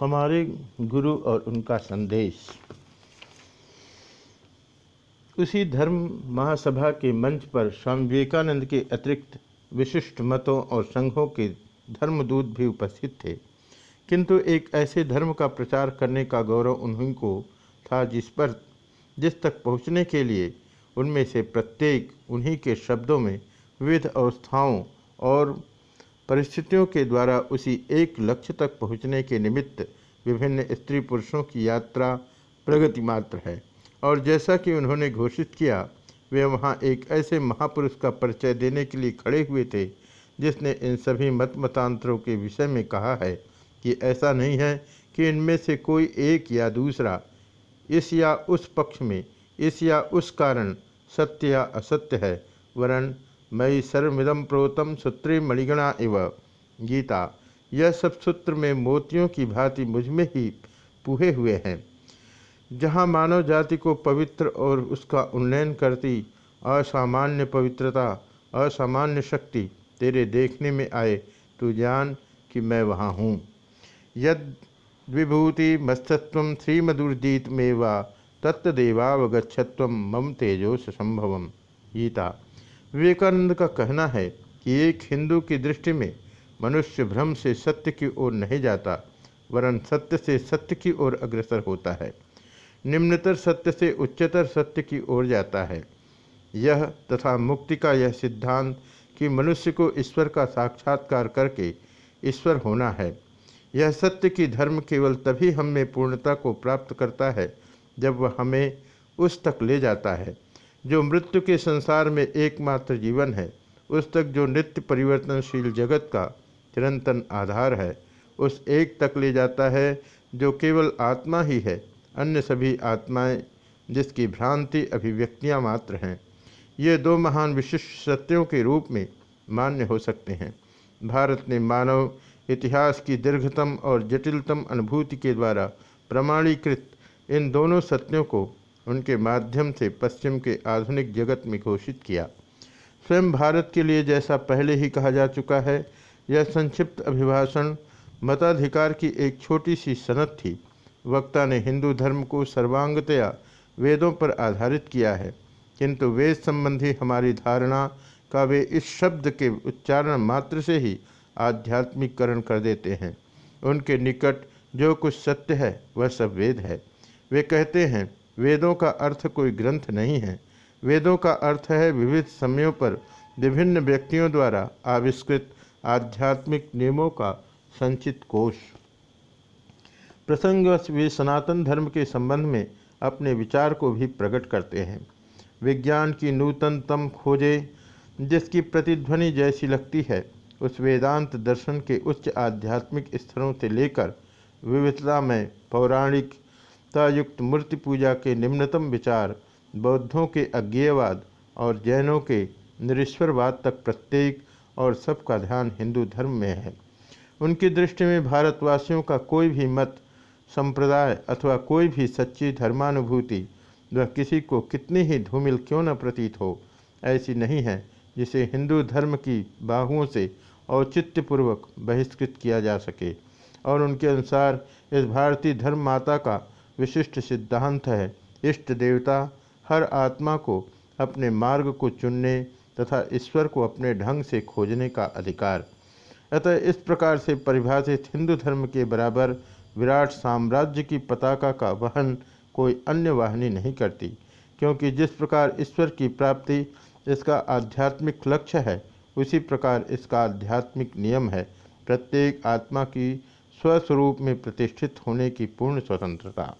हमारे गुरु और उनका संदेश। उसी धर्म महासभा के मंच पर स्वामी विवेकानंद के अतिरिक्त विशिष्ट मतों और संघों के धर्मदूत भी उपस्थित थे। किंतु एक ऐसे धर्म का प्रचार करने का गौरव उन्हीं को था जिस पर, जिस तक पहुँचने के लिए उनमें से प्रत्येक उन्हीं के शब्दों में विविध अवस्थाओं और परिस्थितियों के द्वारा उसी एक लक्ष्य तक पहुँचने के निमित्त विभिन्न स्त्री पुरुषों की यात्रा प्रगति मात्र है। और जैसा कि उन्होंने घोषित किया, वे वहाँ एक ऐसे महापुरुष का परिचय देने के लिए खड़े हुए थे, जिसने इन सभी मत मतांतरों के विषय में कहा है कि ऐसा नहीं है कि इनमें से कोई एक या दूसरा इस या उस पक्ष में, इस या उस कारण सत्य या असत्य है, वरन मई सर्वमिदम प्रोतम सूत्रे मणिगणा इव। गीता, यह सब सूत्र में मोतियों की भांति मुझमें ही पूहे हुए हैं। जहाँ मानव जाति को पवित्र और उसका उन्नयन करती असामान्य पवित्रता, असामान्य शक्ति तेरे देखने में आए तो जान कि मैं वहाँ हूँ। यद विभूति मस्तत्व श्रीमदुर्जीत में वा तत्देवावगछत्व मम तेजोस संभवम गीता विवेकानंद का कहना है कि एक हिंदू की दृष्टि में मनुष्य भ्रम से सत्य की ओर नहीं जाता, वरन सत्य से सत्य की ओर अग्रसर होता है। निम्नतर सत्य से उच्चतर सत्य की ओर जाता है। यह तथा मुक्ति का यह सिद्धांत कि मनुष्य को ईश्वर का साक्षात्कार करके ईश्वर होना है। यह सत्य की धर्म केवल तभी हम पूर्णता को प्राप्त करता है जब वह हमें उस तक ले जाता है। जो मृत्यु के संसार में एकमात्र जीवन है, उस तक जो नित्य परिवर्तनशील जगत का चिरंतन आधार है, उस एक तक ले जाता है, जो केवल आत्मा ही है, अन्य सभी आत्माएँ, जिसकी भ्रांति अभिव्यक्तियाँ मात्र हैं। ये दो महान विशिष्ट सत्यों के रूप में मान्य हो सकते हैं। भारत ने मानव इतिहास की दीर्घतम और जटिलतम अनुभूति के द्वारा प्रमाणीकृत इन दोनों सत्यों को उनके माध्यम से पश्चिम के आधुनिक जगत में घोषित किया। स्वयं भारत के लिए जैसा पहले ही कहा जा चुका है, यह संक्षिप्त अभिभाषण मताधिकार की एक छोटी सी सनत थी। वक्ता ने हिंदू धर्म को सर्वांगतया वेदों पर आधारित किया है, किंतु वेद संबंधी हमारी धारणा का वे इस शब्द के उच्चारण मात्र से ही आध्यात्मिकरण कर देते हैं। उनके निकट जो कुछ सत्य है, वह सब वेद है। वे कहते हैं वेदों का अर्थ कोई ग्रंथ नहीं है। वेदों का अर्थ है विविध समयों पर विभिन्न व्यक्तियों द्वारा आविष्कृत आध्यात्मिक नियमों का संचित कोष प्रसंगवश वे सनातन धर्म के संबंध में अपने विचार को भी प्रकट करते हैं। विज्ञान की नूतनतम खोजें, जिसकी प्रतिध्वनि जैसी लगती है, उस वेदांत दर्शन के उच्च आध्यात्मिक स्तरों से लेकर विविधता में पौराणिकतायुक्त मूर्ति पूजा के निम्नतम विचार, बौद्धों के अज्ञेयवाद और जैनों के निरीश्वरवाद तक प्रत्येक और सबका ध्यान हिंदू धर्म में है। उनकी दृष्टि में भारतवासियों का कोई भी मत, संप्रदाय अथवा कोई भी सच्ची धर्मानुभूति वह किसी को कितनी ही धूमिल क्यों न प्रतीत हो, ऐसी नहीं है जिसे हिंदू धर्म की बाहुओं से औचित्यपूर्वक बहिष्कृत किया जा सके। और उनके अनुसार इस भारतीय धर्म माता का विशिष्ट सिद्धांत है। इष्ट देवता हर आत्मा को अपने मार्ग को चुनने तथा ईश्वर को अपने ढंग से खोजने का अधिकार। अतः इस प्रकार से परिभाषित हिंदू धर्म के बराबर विराट साम्राज्य की पताका का वहन कोई अन्य वाहनी नहीं करती, क्योंकि जिस प्रकार ईश्वर की प्राप्ति इसका आध्यात्मिक लक्ष्य है, उसी प्रकार इसका आध्यात्मिक नियम है। प्रत्येक आत्मा की स्वस्वरूप में प्रतिष्ठित होने की पूर्ण स्वतंत्रता।